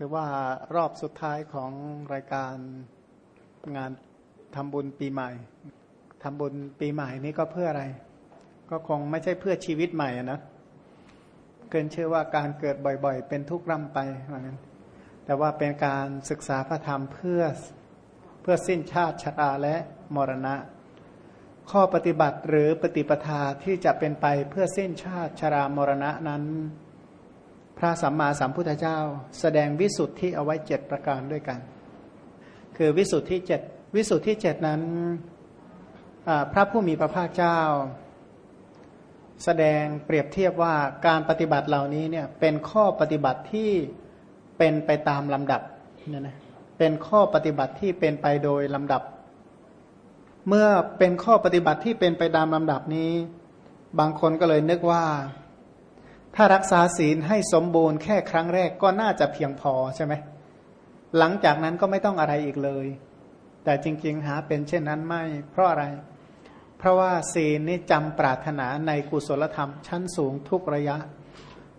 ถือว่ารอบสุดท้ายของรายการงานทำบุญปีใหม่ ทำบุญปีใหม่นี้ก็เพื่ออะไร ก็คงไม่ใช่เพื่อชีวิตใหม่นะ เกินเชื่อว่าการเกิดบ่อยๆ เป็นทุกข์ร่ำไปเหมือนกันแต่ว่าเป็นการศึกษาพระธรรมเพื่อเพื่อสิ้นชาติชะตาและมรณะ ข้อปฏิบัติหรือปฏิปทาที่จะเป็นไปเพื่อสิ้นชาติชรามรณะนั้น พระสัมมาสัมพุทธเจ้า แสดงวิสุทธิเอาไว้เจ็ดประการด้วยกัน คือวิสุทธิเจ็ดวิสุทธิเจ็ดนั้นพระผู้มีพระภาคเจ้า แสดงเปรียบเทียบว่าการปฏิบัติเหล่านี้เนี่ยเป็นข้อปฏิบัติที่เป็นไปตามลำดับเนี่ยนะเป็นข้อปฏิบัติที่เป็นไปโดยลำดับ เมื่อเป็นข้อปฏิบัติที่เป็นไปตามลำดับนี้ บางคนก็เลยนึกว่า ถ้ารักษาศีลให้สมบูรณ์แค่ครั้งแรกก็น่าจะเพียงพอใช่ไหม หลังจากนั้นก็ไม่ต้องอะไรอีกเลย แต่จริง ๆ หาเป็นเช่นนั้นไม่ เพราะอะไร เพราะว่าศีลนี่จำปรารถนาในกุศลธรรม ชั้นสูงทุกระยะ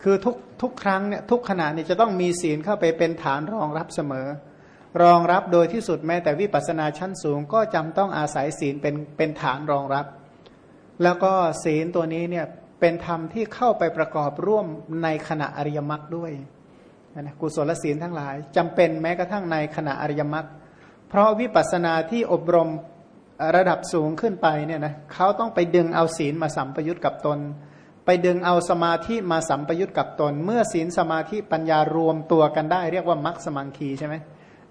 คือทุกทุกครั้งเนี่ยทุกขณะนี่จะต้องมีศีลเข้าไปเป็นฐานรองรับเสมอ รองรับโดยที่สุดแม้แต่วิปัสสนาชั้นสูง ก็จำต้องอาศัยศีลเป็นเป็นฐานรองรับ แล้วก็ศีลตัวนี้เนี่ย เป็นธรรมที่เข้าไปประกอบร่วมในขณะอริยมรรคด้วยนะกุศลศีลทั้งหลายจำเป็นแม้กระทั่งในขณะอริยมรรคเพราะวิปัสสนาที่อบรมระดับสูงขึ้นไปเนี่ยนะเขาต้องไปดึงเอาศีลมาสัมปยุตกับตน ไปดึงเอาสมาธิมาสัมปยุตกับตน เมื่อศีลสมาธิปัญญารวมตัวกันได้ เรียกว่ามรรคสมังคีใช่ไหม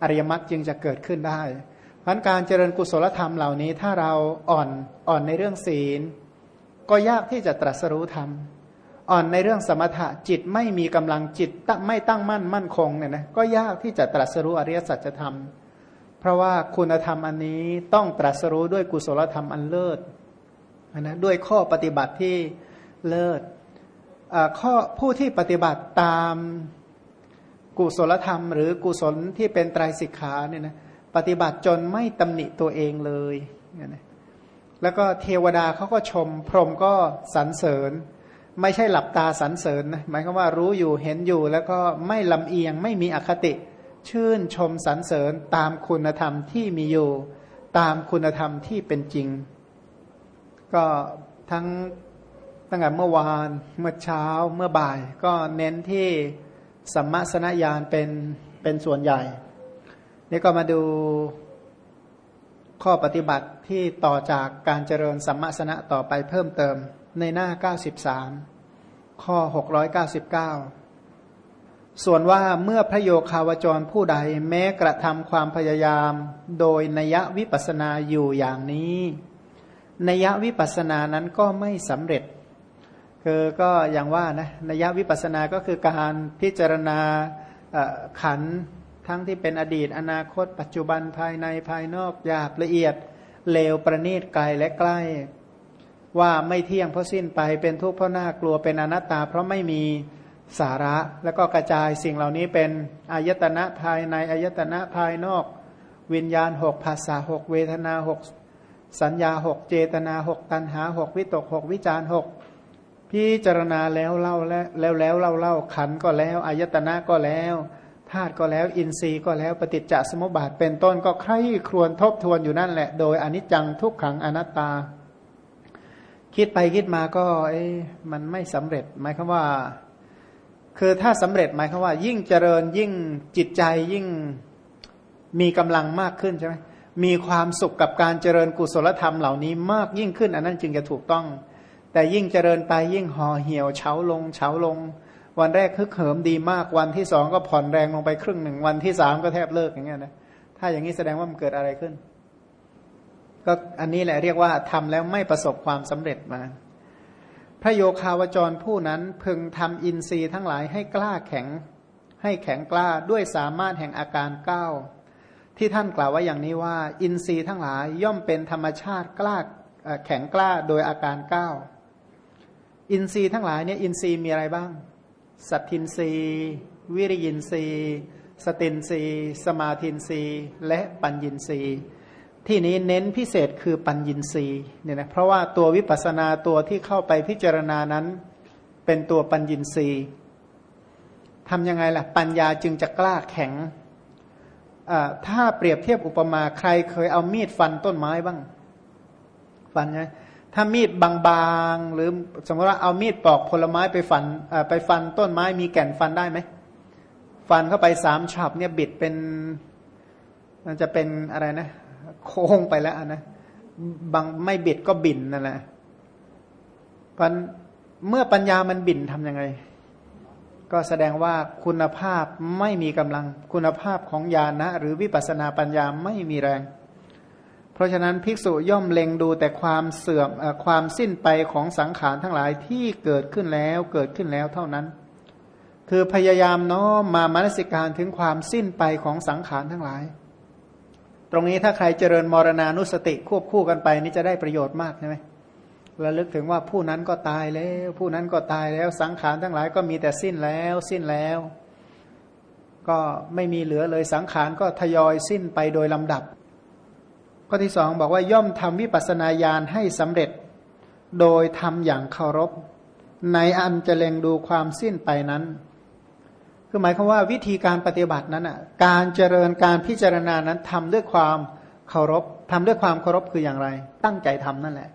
อริยมรรคจึงจะเกิดขึ้นได้เพราะการเจริญกุศลธรรมเหล่านี้ถ้าเราอ่อนอ่อนในเรื่องศีล ก็ยากที่จะตรัสรู้ธรรมอ่อนในเรื่องสมถะจิตไม่มีกำลังจิตไม่ตั้งมั่นมั่นคงเนี่ยนะก็ยากที่จะตรัสรู้อริยสัจธรรม เพราะว่าคุณธรรมอันนี้ต้องตรัสรู้ด้วยกุศลธรรมอันเลิศนะด้วยข้อปฏิบัติที่เลิศข้อผู้ที่ปฏิบัติตามกุศลธรรม หรือกุศลที่เป็นไตรสิกขาเนี่ยนะปฏิบัติจนไม่ตำหนิตัวเองเลยเนี่ยนะ แล้วก็เทวดาเขาก็ชม พรหมก็สรรเสริญ ไม่ใช่หลับตาสรรเสริญนะหมายความว่ารู้อยู่เห็นอยู่ แล้วก็ไม่ลำเอียงไม่มีอคติ ชื่นชมสรรเสริญตามคุณธรรมที่มีอยู่ ตามคุณธรรมที่เป็นจริง ก็ทั้งตั้งแต่เมื่อวานเมื่อเช้าเมื่อบ่าย ก็เน้นที่สัมมาสนญาณเป็นเป็นส่วนใหญ่ นี่ก็มาดูข้อปฏิบัติ ที่ต่อจากการเจริญสัมมาสนะต่อไปเพิ่มเติมในหน้า 93 ข้อ 699 ส่วนว่าเมื่อพระโยคาวจรผู้ใดแม้กระทำความพยายาม โดยนยวิปัสนาอยู่อย่างนี้นยวิปัสนานั้นก็ไม่สำเร็จคือก็อย่างว่านะนยวิปัสนาก็คือการพิจารณาขันทั้งที่เป็นอดีต อนาคต ปัจจุบันภายในภายนอกหยาบละเอียด เลวประณีตไกลและใกล้ ว่าไม่เที่ยงเพราะสิ้นไปเป็นทุกข์เพราะน่ากลัวเป็นอนัตตา เพราะไม่มีสาระแล้วก็กระจายสิ่งเหล่านี้เป็นอายตนะภายในอายตนะภายนอก วิญญาณหกภาษาหกเวทนาหกสัญญาหกเจตนาหกตัณหาหกวิตกหกวิจารหกพิจารณาแล้วเล่าแล้วแล้วแล้วเล่าเล่าขันก็แล้วอายตนะก็แล้ว ธาตุก็แล้วอินทรีย์ก็แล้วปฏิจจสมุปบาทเป็นต้นก็ใคร่ครวญทบทวนอยู่นั่นแหละ โดยอนิจจังทุกขังอนัตตา คิดไปคิดมาก็ เอ๊มันไม่สำเร็จหมายคือว่า คือถ้าสำเร็จหมายคือว่า ยิ่งเจริญยิ่งจิตใจยิ่งมีกำลังมากขึ้นใช่ไหมมีความสุขกับการเจริญกุศลธรรมเหล่านี้มากยิ่งขึ้น อันนั้นจึงจะถูกต้อง แต่ยิ่งเจริญไปยิ่งห่อเหี่ยวเฉาลงเฉาลง วันแรกคึกเหิมดีมากวันที่สองก็ผ่อนแรงลงไปครึ่งหนึ่งวันที่สามก็แทบเลิกอย่างเงี้ยนะถ้าอย่างนี้แสดงว่ามันเกิดอะไรขึ้น ก็อันนี้แหละเรียกว่าทำแล้วไม่ประสบความสำเร็จมา พระโยคาวจรผู้นั้นพึงทำอินทรีย์ทั้งหลายให้กล้าแข็ง ให้แข็งกล้าด้วยสามารถแห่งอาการเก้าที่ท่านกล่าวว่าอย่างนี้ว่า อินทรีย์ทั้งหลายย่อมเป็นธรรมชาติกล้าแข็งกล้าโดยอาการเก้าอินทรีย์ทั้งหลายเนี่ยอินทรีย์มีอะไรบ้าง สัตทินรีวิริยินรีสตินรีสมาธินรีและปัญญินรีที่นี้เน้นพิเศษคือปัญญินรีเนี่ยนะเพราะว่าตัววิปัสสนาตัวที่เข้าไปพิจารณานั้น เป็นตัวปัญญินรีทำยังไงล่ะ ปัญญาจึงจะกล้าแข็งถ้าเปรียบเทียบอุปมาใครเคยเอามีดฟันต้นไม้บ้าง ฟันไง ถ้ามีดบางๆ หรือสมมติว่าเอามีดปอกผลไม้ไปฟันไปฟันต้นไม้มีแก่นฟันได้ไหม ฟันเข้าไปสามฉับเนี่ยบิดเป็นมันจะเป็นอะไรนะ โค้งไปแล้วนะบางไม่บิดก็บินนั่นแหละพันเมื่อปัญญามันบินทำยังไง ก็แสดงว่าคุณภาพไม่มีกำลังคุณภาพของญาณะหรือวิปัสนาปัญญาไม่มีแรง เพราะฉะนั้นภิกษุย่อมเล็งดูแต่ความเสื่อมอความสิ้นไปของสังขารทั้งหลายที่เกิดขึ้นแล้วเกิดขึ้นแล้วเท่านั้น คือพยายามน้อมมามนสิการถึงความสิ้นไปของสังขารทั้งหลาย ตรงนี้ถ้าใครเจริญมรณานุสติควบคู่กันไปนี่จะได้ประโยชน์มากใช่ไหมระลึกถึงว่าผู้นั้นก็ตายแล้ว ผู้นั้นก็ตายแล้วสังขารทั้งหลายก็มีแต่สิ้นแล้ว สิ้นแล้ว ก็ไม่มีเหลือเลยสังขารก็ทยอยสิ้นไปโดยลำดับ ข้อที่สองบอกว่าย่อมทำวิปัสนาญาณให้สำเร็จ โดยทำอย่างเคารพ ในอันจะเล็งดูความสิ้นไปนั้น คือหมายความว่าวิธีการปฏิบัตินั้นอะการเจริญการพิจารณานั้นทำด้วยความเคารพทำด้วยความเคารพคืออย่างไร ตั้งใจทำนั่นแหละ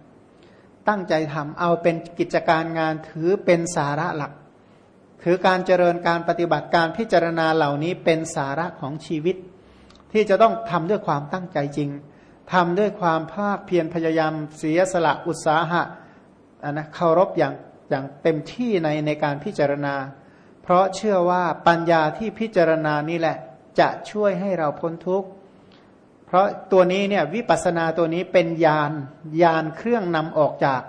ตั้งใจทำเอาเป็นกิจการงานถือเป็นสาระหลัก ถือการเจริญการปฏิบัติการพิจารณาเหล่านี้เป็นสาระของชีวิต ที่จะต้องทำด้วยความตั้งใจจริง ทำด้วยความภาคเพียรพยายามเสียสละอุตสาหะนะเคารพอย่างอย่างเต็มที่ในในการพิจารณา เพราะเชื่อว่าปัญญาที่พิจารณานี่แหละ จะช่วยให้เราพ้นทุกข์ เพราะตัวนี้เนี่ยวิปัสนาตัวนี้เป็นยานยานเครื่องนำออกจาก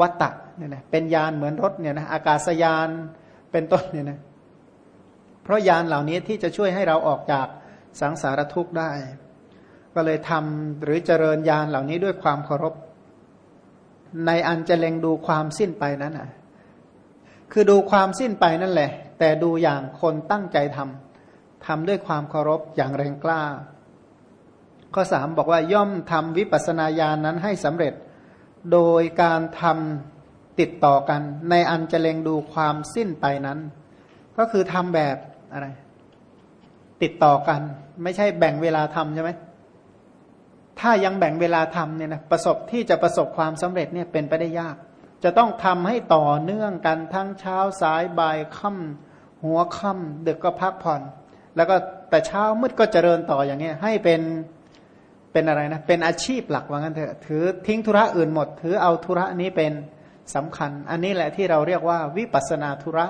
วัตตะเนี่ยนะเป็นยานเหมือนรถเนี่ยนะอากาศยานเป็นต้นเนี่ยนะเพราะยานเหล่านี้ที่จะช่วยให้เราออกจากสังสารทุกข์ได้ ก็เลยทำหรือเจริญยานเหล่านี้ด้วยความเคารพ ในอันจะเล็งดูความสิ้นไปนั้นอะ คือดูความสิ้นไปนั่นแหละ แต่ดูอย่างคนตั้งใจทำทำด้วยความเคารพอย่างแรงกล้า ข้อสามบอกว่าย่อมทำวิปัสนาญาณนนั้นให้สำเร็จ โดยการทำติดต่อกัน ในอันจะเล็งดูความสิ้นไปนั้น ก็คือทำแบบอะไร ติดต่อกัน ไม่ใช่แบ่งเวลาทำใช่ไหม ถ้ายังแบ่งเวลาทำเนี่ยนะประสบที่จะประสบความสำเร็จเนี่ยเป็นไปได้ยาก จะต้องทำให้ต่อเนื่องกันทั้งเช้าสายบ่ายค่ำหัวค่ำดึกก็พักผ่อน แล้วก็แต่เช้ามืดก็เจริญต่ออย่างเงี้ยให้เป็นเป็นอะไรนะเป็นอาชีพหลักว่างั้นเถอะถือทิ้งธุระอื่นหมด ถือเอาธุระนี้เป็นสำคัญ อันนี้แหละที่เราเรียกว่าวิปัสนาธุระ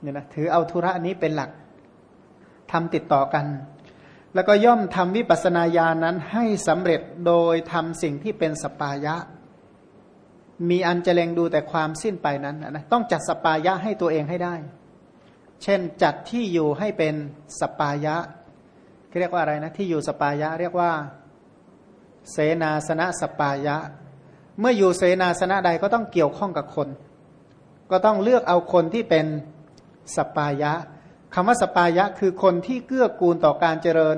เนี่ยนะถือเอาธุระนี้เป็นหลักทำติดต่อกัน แล้วก็ย่อมทำวิปัสนาญาณนั้นให้สำเร็จโดยทำสิ่งที่เป็นสปายะ มีอันจะเลงดูแต่ความสิ้นไปนั้นนะต้องจัดสปายะให้ตัวเองให้ได้ เช่นจัดที่อยู่ให้เป็นสปายะเรียกว่าอะไรนะที่อยู่สปายะ เรียกว่า เสนาสนะสปายะ เมื่ออยู่เสนาสนะใดก็ต้องเกี่ยวข้องกับคน ก็ต้องเลือกเอาคนที่เป็นสปายะ คำว่าสปายะคือคนที่เกื้อกูลต่อการเจริญ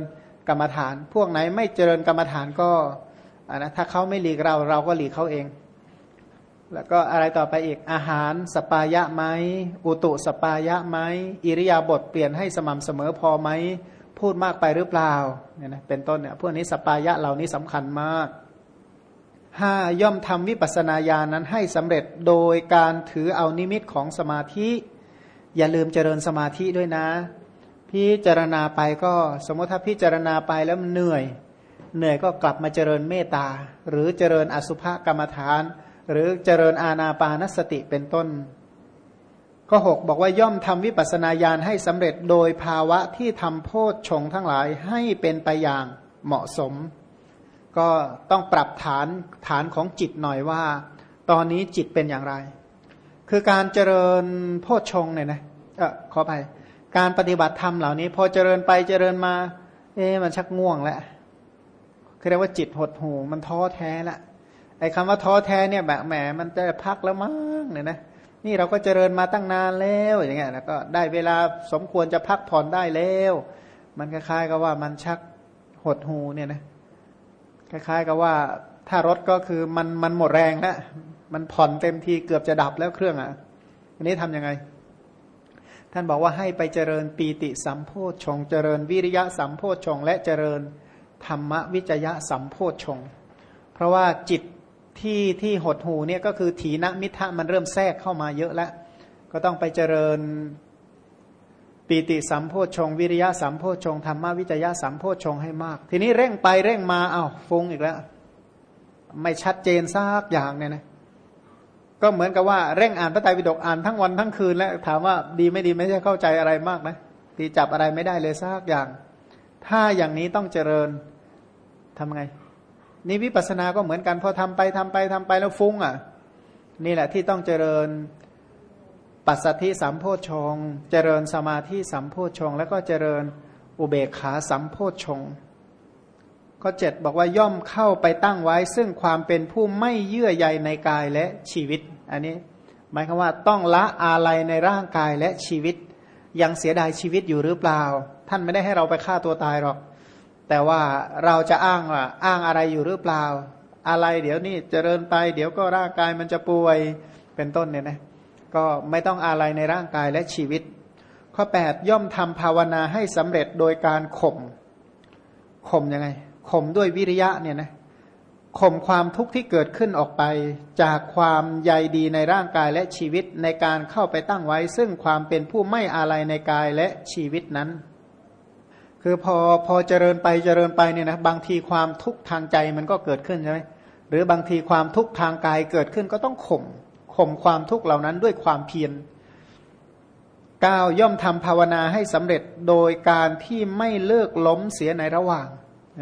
กรรมฐาน พวกไหนไม่เจริญกรรมฐานก็นะถ้าเขาไม่หลีกเราเราก็หลีกเขาเอง แล้วก็อะไรต่อไปอีกอาหารสปายะไหมอุตุสปายะไหมอิริยาบถเปลี่ยนให้สม่ำเสมอพอไหมพูดมากไปหรือเปล่าเนี่ยนะเป็นต้นเนี่ยพวกนี้สปายะเหล่านี้สำคัญมากห้าย่อมทำวิปัสสนาญาณนั้นให้สำเร็จโดยการถือเอานิมิตของสมาธิ อย่าลืมเจริญสมาธิด้วยนะ พิจารณาไปก็สมมติถ้าพิจารณาไปแล้วมันเหนื่อย เหนื่อยก็กลับมาเจริญเมตตา หรือเจริญอสุภกรรมฐาน หรือเจริญอาณาปานสติเป็นต้น ข้อหกบอกว่าย่อมทำวิปัสสนาญาณให้สำเร็จโดยภาวะที่ทำโพชฌงทั้งหลายให้เป็นไปอย่างเหมาะสม ก็ต้องปรับฐานฐานของจิตหน่อยว่า ตอนนี้จิตเป็นอย่างไรคือการเจริญโพชฌงเนี่ยนะ เออขอไปการปฏิบัติธรรมเหล่านี้ พอเจริญไปเจริญมา เอ๊มันชักง่วงแล้วคือเรียกว่าจิตหดหูมันท้อแท้ละไอ้คำว่าท้อแท้เนี่ยแบบแหมมันจะพักแล้วมั้งเนี่ยนะนี่เราก็เจริญมาตั้งนานแล้วอย่างเงี้ยแล้วก็ได้เวลาสมควรจะพักผ่อนได้แล้ว มันคล้ายๆกับว่ามันชักหดหูเนี่ยนะคล้ายๆกับว่าถ้ารถก็คือมันมันหมดแรงแล้วมันผ่อนเต็มทีเกือบจะดับแล้วเครื่องอะอันนี้ทํำยังไง ท่านบอกว่าให้ไปเจริญปีติสัมโพชฌงเจริญวิริยะสัมโพชฌงและเจริญธรรมวิจยะสัมโพชฌงเพราะว่าจิตที่ที่หดหูเนี่ยก็คือถีนมิทะมันเริ่มแทรกเข้ามาเยอะแล้ว ก็ต้องไปเจริญปีติสัมโพชง วิริยะสัมโพชงธรรมวิจยะสัมโพชงให้มาก ทีนี้เร่งไปเร่งมาเอา้าฟุ้งอีกแล้ว ไม่ชัดเจนซักอย่างเนี่ยนะ ก็เหมือนกับว่าเร่งอ่านพระไตรปิฎกอ่านทั้งวันทั้งคืนแล้วถามว่าดีไม่ดีไม่ใช่เข้าใจอะไรมากนะตีจับอะไรไม่ได้เลยซักอย่าง ถ้าอย่างนี้ต้องเจริญทำไง นี่วิปัสสนาก็เหมือนกันพอทำไปทำไปทำไปแล้วฟุ้งอะ นี่แหละที่ต้องเจริญปัสสัทธิสัมโพชงเจริญสมาธิสัมโพชงแล้วก็เจริญอุเบกขาสัมโพชง ข้อเจ็ดบอกว่าย่อมเข้าไปตั้งไว้ ซึ่งความเป็นผู้ไม่เยื่อใยในกายและชีวิต อันนี้ หมายความว่าต้องละอาลัยในร่างกายและชีวิต ยังเสียดายชีวิตอยู่หรือเปล่า ท่านไม่ได้ให้เราไปฆ่าตัวตายหรอก แต่ว่าเราจะอ้างว่าอ้างอะไรอยู่หรือเปล่า อะไรเดี๋ยวนี้เจริญไป เดี๋ยวก็ร่างกายมันจะป่วยเป็นต้นเนี่ยนะก็ไม่ต้องอาลัยในร่างกายและชีวิต ข้อ 8 ย่อมทำภาวนาให้สำเร็จโดยการข่มข่มยังไง ข่มด้วยวิริยะเนี่ยนะข่มความทุกข์ที่เกิดขึ้นออกไป จากความใยดีในร่างกายและชีวิตในการเข้าไปตั้งไว้ ซึ่งความเป็นผู้ไม่อาลัยในกายและชีวิตนั้น คือพอพอเจริญไปเจริญไปเนี่ยนะบางทีความทุกข์ทางใจมันก็เกิดขึ้นใช่ไหมหรือบางทีความทุกข์ทางกายเกิดขึ้นก็ต้องข่มข่มความทุกข์เหล่านั้นด้วยความเพียรก้าวย่อมทำภาวนาให้สำเร็จโดยการที่ไม่เลิกล้มเสียในระหว่าง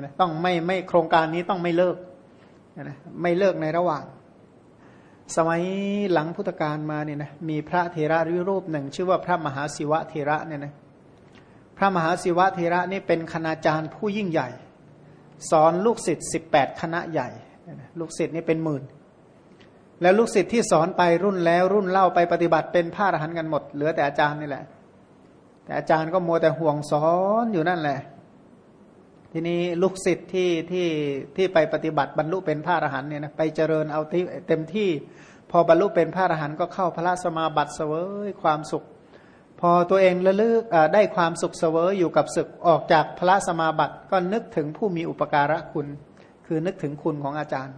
นะต้องไม่ไม่โครงการนี้ต้องไม่เลิกนะไม่เลิกในระหว่าง สมัยหลังพุทธกาลมาเนี่ยนะมีพระเทระรูปหนึ่ง ชื่อว่าพระมหาศิวะเทระเนี่ยนะพระมหาศิวะเทระนี่เป็นคณาจารย์ผู้ยิ่งใหญ่ สอนลูกศิษย์สิบแปดคณะใหญ่ ลูกศิษย์นี่เป็นหมื่น แล้วลูกศิษย์ที่สอนไปรุ่นแล้วรุ่นเล่าไปปฏิบัติเป็นพระอรหันต์กันหมด เหลือแต่อาจารย์นี่แหละ แต่อาจารย์ก็มัวแต่ห่วงสอนอยู่นั่นแหละ ทีนี้ลูกศิษย์ที่ที่ที่ไปปฏิบัติบรรลุเป็นพระอรหันต์เนี่ยนะไปเจริญเอาที่เต็มที่พอบรรลุเป็นพระอรหันต์ก็เข้าพระสมาบัติเสวยความสุข พอตัวเองระลึกได้ความสุขเสวยอยู่กับศึกออกจากพระสมาบัติก็นึกถึงผู้มีอุปการะคุณ คือนึกถึงคุณของอาจารย์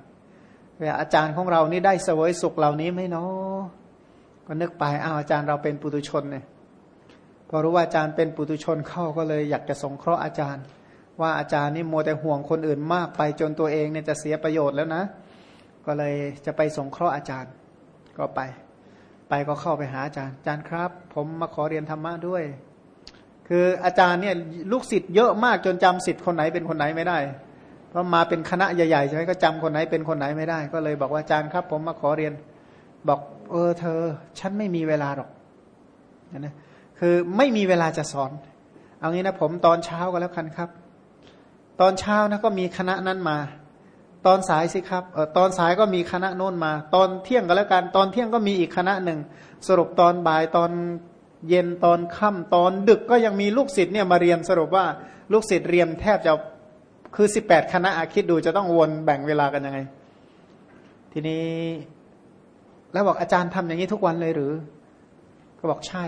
อาจารย์ของเรานี่ได้สวยสุขเหล่านี้ไหมเนาะก็นึกไปอ้าวอาจารย์เราเป็นปุตุชนเนี่ยพอรู้ว่าอาจารย์เป็นปุตุชนเข้าก็เลยอยากจะสงเคราะห์อาจารย์ ว่าอาจารย์นี่มัวแต่ห่วงคนอื่นมากไปจนตัวเองเนี่ยจะเสียประโยชน์แล้วนะ ก็เลยจะไปสงเคราะห์อาจารย์ก็ไป ไปก็เข้าไปหาอาจารย์อาจารย์ครับ ผมมาขอเรียนธรรมะด้วย คืออาจารย์เนี่ยลูกศิษย์เยอะมากจนจำศิษย์คนไหนเป็นคนไหนไม่ได้เพราะมาเป็นคณะใหญ่ๆใช่ไหมก็จำคนไหนเป็นคนไหนไม่ได้ ก็เลยบอกว่าอาจารย์ครับ ผมมาขอเรียน บอกเออเธอ ฉันไม่มีเวลาหรอกนะคือไม่มีเวลาจะสอน เอางี้นะผมตอนเช้าก็แล้วกันครับ ตอนเช้านะก็มีคณะนั้นมา ตอนสายสิครับเออตอนสายก็มีคณะโน้นมา ตอนเที่ยงก็แล้วกันตอนเที่ยงก็มีอีกคณะหนึ่ง สรุปตอนบ่ายตอนเย็นตอนค่ำตอนดึกก็ยังมีลูกศิษย์เนี่ยมาเรียนสรุปว่าลูกศิษย์เรียนแทบจะคือสิบแปดคณะคิดดูจะต้องวนแบ่งเวลากันยังไง ทีนี้ แล้วบอกอาจารย์ทำอย่างนี้ทุกวันเลยหรือ ก็บอกใช่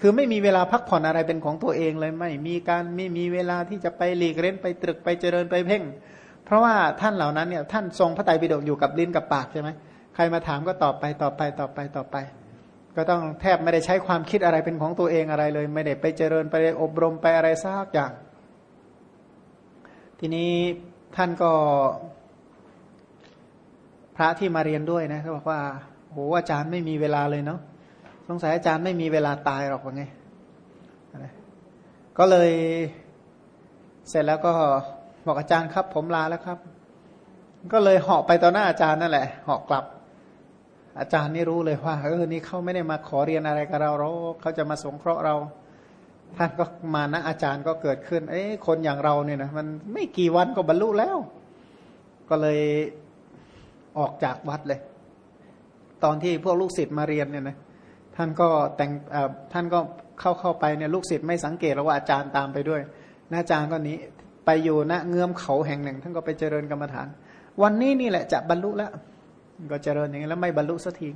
คือไม่มีเวลาพักผ่อนอะไรเป็นของตัวเองเลยไม่มีการไม่มีเวลาที่จะไปหลีกเล่นไปตรึกไปเจริญไปเพ่ง เพราะว่าท่านเหล่านั้นเนี่ยท่านทรงพระไตรปิฎกอยู่กับลิ้นกับปากใช่ไหมใครมาถามก็ตอบไปตอบไปตอบไปตอบไป ก็ต้องแทบไม่ได้ใช้ความคิดอะไรเป็นของตัวเองอะไรเลย ไม่ได้ไปเจริญไปอบรมไปอะไรซักอย่าง ทีนี้ท่านก็ พระที่มาเรียนด้วยนะเขาบอกว่าโหอาจารย์ไม่มีเวลาเลยเนาะ สงสัยอาจารย์ไม่มีเวลาตายหรอกว่าไง ก็เลยเสร็จแล้วก็บอกอาจารย์ครับ ผมลาแล้วครับ ก็เลยเหาะไปต่อหน้าอาจารย์นั่นแหละเหาะกลับ อาจารย์นี่รู้เลยว่าเออนี่เขาไม่ได้มาขอเรียนอะไรกับเราหรอกเขาจะมาสงเคราะห์เราท่านก็มานะอาจารย์ก็เกิดขึ้น เอ้คนอย่างเราเนี่ยนะมันไม่กี่วันก็บรรลุแล้ว ก็เลยออกจากวัดเลย ตอนที่พวกลูกศิษย์มาเรียนเนี่ยนะ ท่านก็แต่งท่านก็เข้าเข้าไปเนี่ยลูกศิษย์ไม่สังเกตแล้วว่าอาจารย์ตามไปด้วยอาจารย์ก็นี้ไปอยู่ณเงื้อมเขาแห่งหนึ่ง ท่านก็ไปเจริญกรรมฐาน วันนี้นี่แหละจะบรรลุแล้ว ก็เจริญอย่างนี้แล้วไม่บรรลุสักที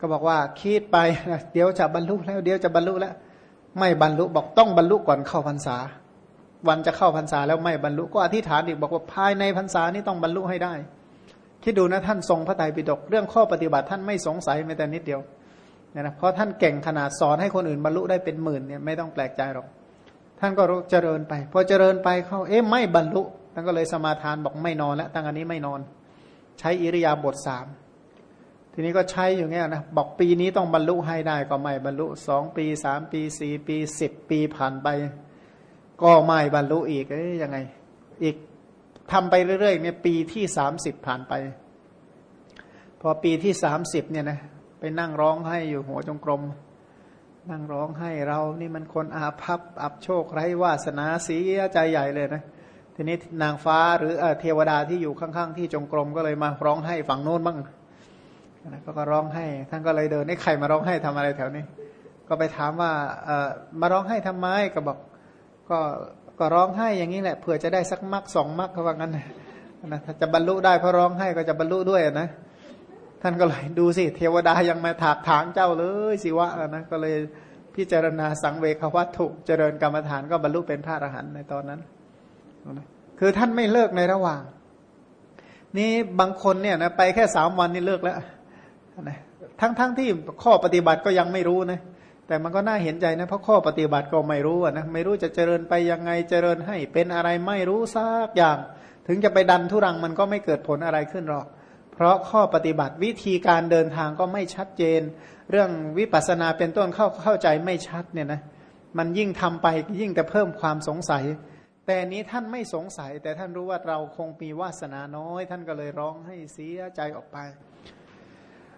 ก็บอกว่าคิดไปเดี๋ยวจะบรรลุแล้ว เดี๋ยวจะบรรลุแล้ว ไม่บรรลุบอกต้องบรรลุก่อนเข้าพรรษา วันจะเข้าพรรษาแล้วไม่บรรลุก็อธิษฐานอีกบอกว่าภายในพรรษานี้ต้องบรรลุให้ได้ คิดดูนะท่านทรงพระไตรปิฎกเรื่องข้อปฏิบัติท่านไม่สงสัยแม้แต่นิดเดียว เนี่ยนะเพราะท่านเก่งขนาดสอนให้คนอื่นบรรลุได้เป็นหมื่นเนี่ยไม่ต้องแปลกใจหรอก ท่านก็เจริญไป พอเจริญไปเขาเอ๊ะไม่บรรลุท่านก็เลยสมาทานบอกไม่นอนแล้วตั้งอันนี้ไม่นอน ใช้อิริยาบถสามทีนี้ก็ใช้อยู่เงี้ยนะบอกปีนี้ต้องบรรลุให้ได้ก็ไม่บรรลุสองปีสามปีสี่ปีสิบปีผ่านไป ก็ไม่บรรลุอีกเอ้ยยังไง อีกทำไปเรื่อยๆเนี่ยปีที่สามสิบผ่านไป พอปีที่สามสิบเนี่ยนะ ไปนั่งร้องให้อยู่หัวจงกรม นั่งร้องให้เรานี่มันคนอาภัพอับโชคไร้วาสนาเสียใจใหญ่เลยนะ ทีนี้นางฟ้าหรือเทวดาที่อยู่ข้างๆ ที่จงกรมก็เลยมาร้องให้ฝั่งโน้นบ้างนะก็ร้องให้ ท่านก็เลยเดินนี่ใครมาร้องให้ทำอะไรแถวนี้ ก็ไปถามว่าเออมาร้องให้ทำไมก็บอกก็ก็ร้องให้อย่างนี้แหละเผื่อจะได้สักมักสองมักเขาว่างั้นนะถ้าจะบรรลุได้เพราะร้องให้ก็จะบรรลุด้วยนะ ท่านก็เลยดูสิ เทวดายังมาถากถางเจ้าเลยสิวะนะก็เลยพิจารณาสังเวควัตถุเจริญกรรมฐานก็บรรลุเป็นพระอรหันต์ในตอนนั้น คือท่านไม่เลิกในระหว่าง นี่บางคนเนี่ยนะไปแค่สามวันนี่เลิกแล้วนะทั้งๆทที่ข้อปฏิบัติก็ยังไม่รู้นะแต่มันก็น่าเห็นใจนะเพราะข้อปฏิบัติก็ไม่รู้นะไม่รู้จะเจริญไปยังไงเจริญให้เป็นอะไรไม่รู้สักอย่าง ถึงจะไปดันทุรังมันก็ไม่เกิดผลอะไรขึ้นหรอก เพราะข้อปฏิบัติวิธีการเดินทางก็ไม่ชัดเจน เรื่องวิปัสสนาเป็นต้นเข้าเข้าใจไม่ชัดเนี่ยนะมันยิ่งทำไปยิ่งแต่เพิ่มความสงสัย แต่นี้ท่านไม่สงสัย แต่ท่านรู้ว่าเราคงมีวาสนาน้อย ท่านก็เลยร้องให้เสียใจออกไป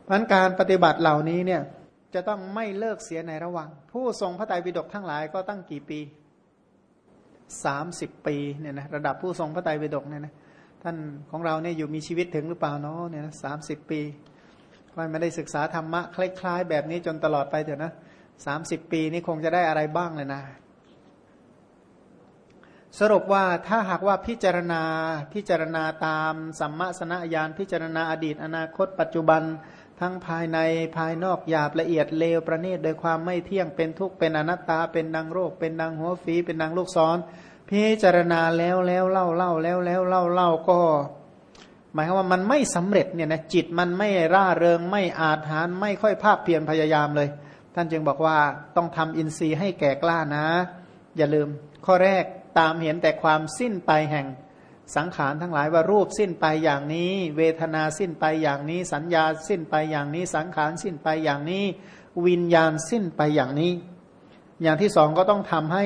เพราะการปฏิบัติเหล่านี้เนี่ยจะต้องไม่เลิกเสียในระหว่าง ผู้ทรงพระไตรปิฎกทั้งหลายก็ตั้งกี่ปีสามสิบปีเนี่ยนะระดับผู้ทรงพระไตรปิฎกเนี่ยนะ ท่านของเราเนี่ยอยู่มีชีวิตถึงหรือเปล่าเนาะเนี่ยสามสิบปีก็ไม่ได้ศึกษาธรรมะคล้ายๆ แบบนี้จนตลอดไปเถอะนะสามสิบปีนี้คงจะได้อะไรบ้างเลยนะ สรุปว่าถ้าหากว่าพิจารณาพิจารณาตามสัมมาสนญาณพิจารณาอดีต อนาคต ปัจจุบันทั้งภายในภายนอกหยาบละเอียดเลวประณีตโดยความไม่เที่ยงเป็นทุกข์เป็นอนัตตา เป็นดังโรค เป็นดังหัวฝีเป็นดังลูกศร พิจารณาแล้วแล้วเล่าเล่าแล้วแล้วเล่าเล่าก็ หมายความว่ามันไม่สำเร็จเนี่ยนะจิตมันไม่ร่าเริงไม่อาจหารไม่ค่อยภาคเพียรพยายามเลย ท่านจึงบอกว่าต้องทำอินทรีย์ให้แก่กล้านะ อย่าลืม ข้อแรกตามเห็นแต่ความสิ้นไปแห่งสังขารทั้งหลายว่ารูปสิ้นไปอย่างนี้ เวทนาสิ้นไปอย่างนี้ สัญญาสิ้นไปอย่างนี้ สังขารสิ้นไปอย่างนี้ วิญญาณสิ้นไปอย่างนี้ อย่างที่สองก็ต้องทำให้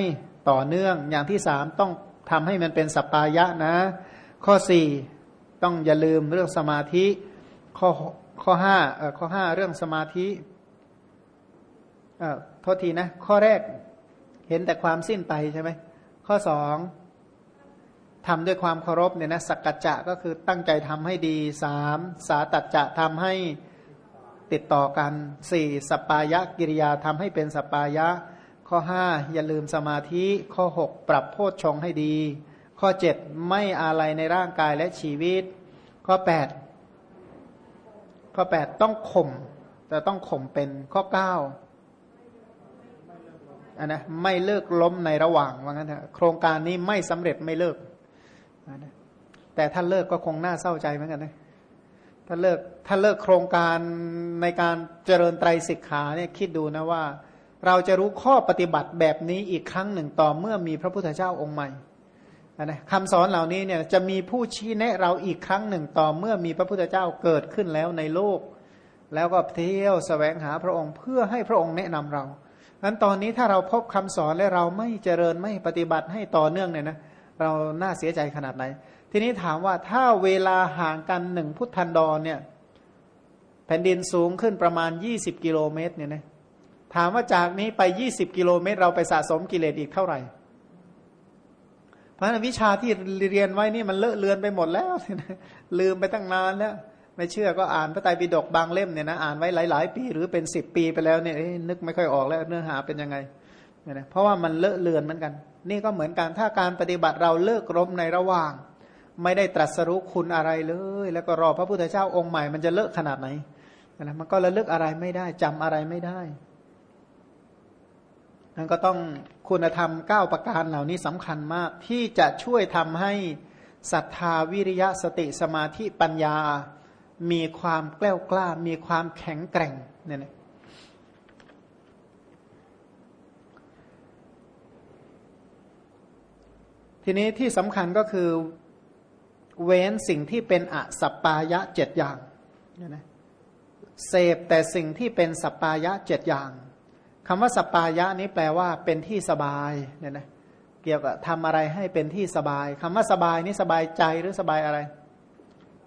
ต่อเนื่อง อย่างที่สามต้องทำให้มันเป็นสัปายะนะ ข้อสี่ต้องอย่าลืมเรื่องสมาธิ ข้อข้อห้าเอ่อข้อห้าเรื่องสมาธิเอ่อโทษทีนะ ข้อแรกเห็นแต่ความสิ้นไปใช่ไหมข้อสองทำด้วยความเคารพเนี่ยนะสักกัจจะก็คือตั้งใจทำให้ดีสามสาตัจจะทำให้ติดต่อกันสี่สปายะกิริยาทำให้เป็นสปายะ ข้อห้าอย่าลืมสมาธิ ข้อหกปรับโพชฌงให้ดี ข้อเจ็ดไม่อะไรในร่างกายและชีวิต ข้อแปดข้อแปดต้องข่มแต่ต้องข่มเป็นข้อเก้าอันนะไม่เลิกล้มในระหว่างว่างั้นเถอะโครงการนี้ไม่สำเร็จไม่เลิกนะแต่ถ้าเลิกก็คงน่าเศร้าใจเหมือนกันนะถ้าเลิกถ้าเลิกโครงการในการเจริญไตรสิกขาเนี่ยคิดดูนะว่า เราจะรู้ข้อปฏิบัติแบบนี้อีกครั้งหนึ่งต่อเมื่อมีพระพุทธเจ้าองค์ใหม่นะคำสอนเหล่านี้เนี่ยจะมีผู้ชี้แนะเราอีกครั้งหนึ่งต่อเมื่อมีพระพุทธเจ้าเกิดขึ้นแล้วในโลก แล้วก็เที่ยวสแสวงหาพระองค์เพื่อให้พระองค์แนะนำเราอันตอนนี้ถ้าเราพบคำสอนและเราไม่เจริญไม่ปฏิบัติให้ต่อเนื่องเนี่ยนะเราน่าเสียใจขนาดไหน ทีนี้ถามว่าถ้าเวลาห่างกันหนึ่งพุทธันดรเนี่ยแผ่นดินสูงขึ้นประมาณ 20 กิโลเมตรเนี่ยนะ ถามว่าจากนี้ไปยี่สิบกิโลเมตร เราไปสะสมกิเลสอีกเท่าไหร่ เพราะวิชาที่เรียนไว้นี่มันเลอะเลือนไปหมดแล้ว ลืมไปตั้งนานแล้ว ไม่เชื่อก็อ่านพระไตรปิฎกบางเล่มเนี่ยนะอ่านไว้หลาย ๆ ปี หรือเป็นสิบปีไปแล้วเนี่ยนึกไม่ค่อยออกแล้วเนื้อหาเป็นยังไงเนี่ยเพราะว่ามันเลอะเลือนเหมือนกัน นี่ก็เหมือนกันถ้าการปฏิบัติเราเลิกรมในระหว่าง ไม่ได้ตรัสรู้คุณอะไรเลย แล้วก็รอพระพุทธเจ้าองค์ใหม่มันจะเลอะขนาดไหนนะมันก็ระลึกอะไรไม่ได้จำอะไรไม่ได้ นั่นก็ต้องคุณธรรมเก้าประการเหล่านี้สำคัญมากที่จะช่วยทำให้ศรัทธาวิริยะสติสมาธิปัญญา มีความแกล้วกล้า มีความแข็งแกร่งเนี่ยนะทีนี้ที่สำคัญก็คือเว้นสิ่งที่เป็นอสัปปายะเจ็ดอย่างเนี่ยนะเสพแต่สิ่งที่เป็นสัปปายะเจ็ดอย่าง คำว่าสปายะนี้แปลว่าเป็นที่สบายเนี่ยนะเกี่ยวกับทำอะไรให้เป็นที่สบายคำว่าสบายนี้สบายใจหรือสบายอะไร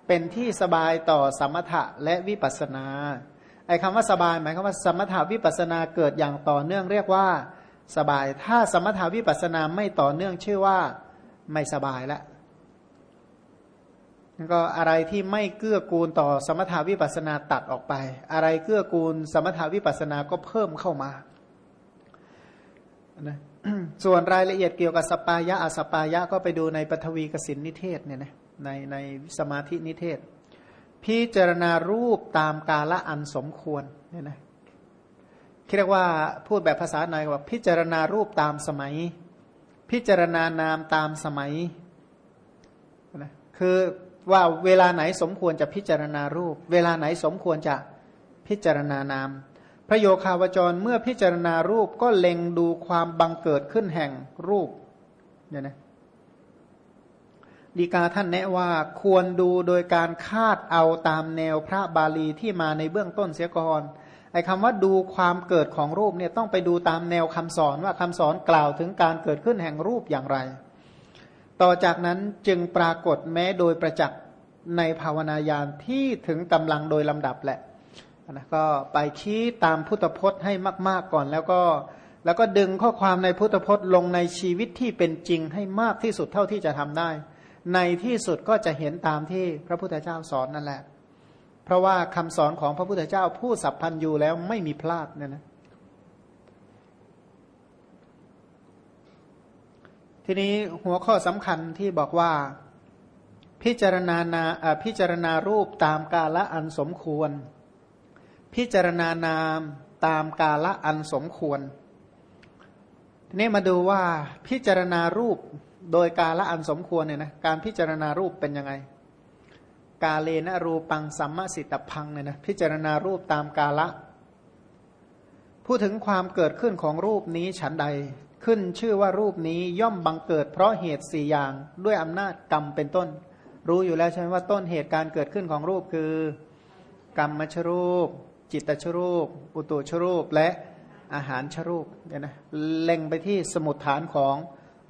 เป็นที่สบายต่อสมถะและวิปัสนาไอ้คำว่าสบายหมายความว่าสมถะวิปัสนาเกิดอย่างต่อเนื่องเรียกว่าสบาย ถ้าสมถะวิปัสนาไม่ต่อเนื่องชื่อว่าไม่สบายแล้วก็อะไรที่ไม่เกื้อกูลต่อสมถาวิปัสนาตัดออกไป อะไรเกื้อกูลสมถาวิปัสนาก็เพิ่มเข้ามา นะส่วนรายละเอียดเกี่ยวกับสปายะอสปายะก็ไปดูในปฐวีกสินนิเทศเนี่ยนะในในสมาธินิเทศ พิจารณารูปตามกาละอันสมควรเนี่ยนะเรียกว่าพูดแบบภาษาในว่าพิจารณารูปตามสมัย พิจารณานามตามสมัยนะคือว่าเวลาไหนสมควรจะพิจารณารูป เวลาไหนสมควรจะพิจารณานาม พระโยคาวจรเมื่อพิจารณารูปก็เล็งดูความบังเกิดขึ้นแห่งรูปเนี่ยนะดีกาท่านแนะว่าควรดูโดยการคาดเอาตามแนวพระบาลีที่มาในเบื้องต้นเสียก่อนไอ้คำว่าดูความเกิดของรูปเนี่ยต้องไปดูตามแนวคำสอนว่าคำสอนกล่าวถึงการเกิดขึ้นแห่งรูปอย่างไร ต่อจากนั้นจึงปรากฏแม้โดยประจักษ์ในภาวนายานที่ถึงกำลังโดยลำดับแหละ นะก็ไปชี้ตามพุทธพจน์ให้มาก ๆก่อน แล้วก็แล้วก็ดึงข้อความในพุทธพจน์ลงในชีวิตที่เป็นจริงให้มากที่สุดเท่าที่จะทำได้ ในที่สุดก็จะเห็นตามที่พระพุทธเจ้าสอนนั่นแหละ เพราะว่าคำสอนของพระพุทธเจ้าผู้สัพพันยูแล้วไม่มีพลาดเนี่ยนะทีนี้หัวข้อสำคัญที่บอกว่าพิจารณานาพิจารณารูปตามกาละอันสมควร พิจารณานามตามกาละอันสมควร ทีนี้มาดูว่าพิจารณารูปโดยกาละอันสมควรเนี่ยนะการพิจารณารูปเป็นยังไง กาเลนะรูปังสัมมาสิตพังเนี่ยนะพิจารณารูปตามกาละ พูดถึงความเกิดขึ้นของรูปนี้ฉันใด ขึ้นชื่อว่ารูปนี้ย่อมบังเกิด เพราะเหตุสี่อย่างด้วยอำนาจกรรมเป็นต้น รู้อยู่แล้วใช่ไหมว่าต้นเหตุการเกิดขึ้นของรูปคือ กรรมชรูป จิตตชรูป อุตุชรูป และอาหารชรูปเนี่ยนะเล็งไปที่สมุดฐานของ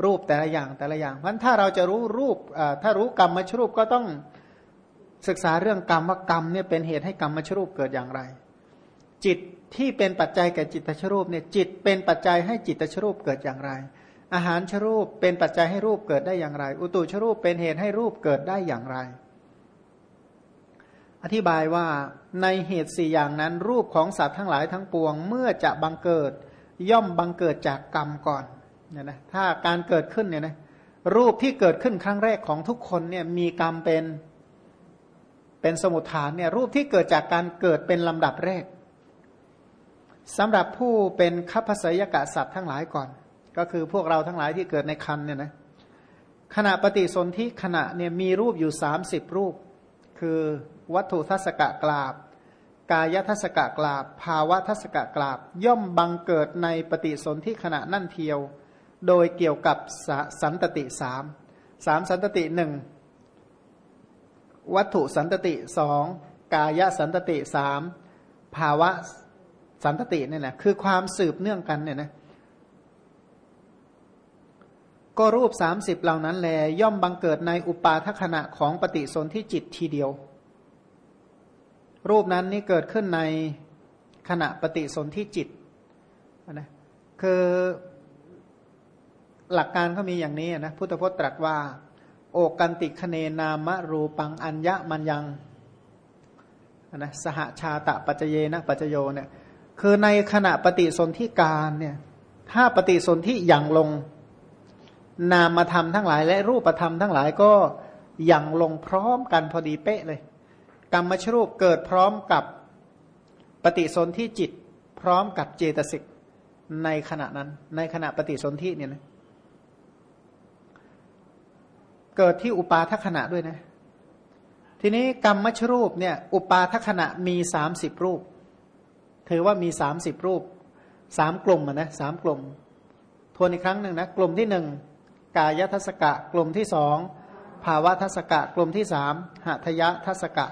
รูปแต่ละอย่างแต่ละอย่าง เพราะถ้าเราจะรู้รูปถ้ารู้กรรมมชรูปก็ต้องศึกษาเรื่องกรรมว่ากรรมเนี่ยเป็นเหตุให้กรรมมชรูปเกิดอย่างไร จิตที่เป็นปัจจัยแก่จิตตชรูปเนี่ยจิตเป็นปัจจัยให้จิตตชรูปเกิดอย่างไร อาหารชรูปเป็นปัจจัยให้รูปเกิดได้อย่างไร อุตุชรูปเป็นเหตุให้รูปเกิดได้อย่างไร อธิบายว่าในเหตุสี่อย่างนั้นรูปของสัตว์ทั้งหลายทั้งปวง เมื่อจะบังเกิด ย่อมบังเกิดจากกรรมก่อนเนี่ยนะถ้าการเกิดขึ้นเนี่ยนะรูปที่เกิดขึ้นครั้งแรกของทุกคนเนี่ยมีกรรมเป็นเป็นสมุทฐานเนี่ยรูปที่เกิดจากการเกิดเป็นลำดับแรกสำหรับผู้เป็นคัพสยกะสัตว์ทั้งหลายก่อน ก็คือพวกเราทั้งหลายที่เกิดในคันเนี่ยนะขณะปฏิสนธิขณะเนี่ยมีรูปอยู่สามสิบรูป คือวัตถุทัศกะกราบ กายทัศกะกราบ ภาวะทัศกะกราบ ย่อมบังเกิดในปฏิสนธิขณะนั่นเทียว โดยเกี่ยวกับสสันตติสามสามสันตติหนึ่งวัตถุสันตติสองกายสันตติสามภาวะสันตติเนี่ยแหละคือความสืบเนื่องกันเนี่ยนะ ก็รูปสามสิบเหล่านั้นแล ย่อมบังเกิดในอุปาทขณะของปฏิสนธิจิตทีเดียว รูปนั้นนี่เกิดขึ้นในขณะปฏิสนธิจิตนะคือหลักการเขามีอย่างนี้นะพุทธพจน์ตรัสว่า โอกันติคเนนามะรูปังอัญญะมันยังนะสหชาตะปัจเยนะปัจโยเนี่ยคือในขณะปฏิสนธิการเนี่ยถ้าปฏิสนธิอย่างลง นามธรรมทั้งหลาย และรูปธรรมทั้งหลายก็อย่างลงพร้อมกันพอดีเป๊ะเลย กรรมชรูปเกิดพร้อมกับปฏิสนธิจิต พร้อมกับเจตสิกในขณะนั้น ในขณะปฏิสนธิเนี่ยนะเกิดที่อุปาทขณะด้วยนะ ทีนี้กรรมมชรูปเนี่ย อุปาทขณะมีสามสิบรูป ถือว่ามีสามสิบรูปสามกลุ่มนะสามกลุ่มทวนอีกครั้งหนึ่งนะ กลุ่มที่หนึ่ง กายทัศกะกลุ่มที่สองภาวะทัศกะกลุ่มที่สามหัตยะทัศกะ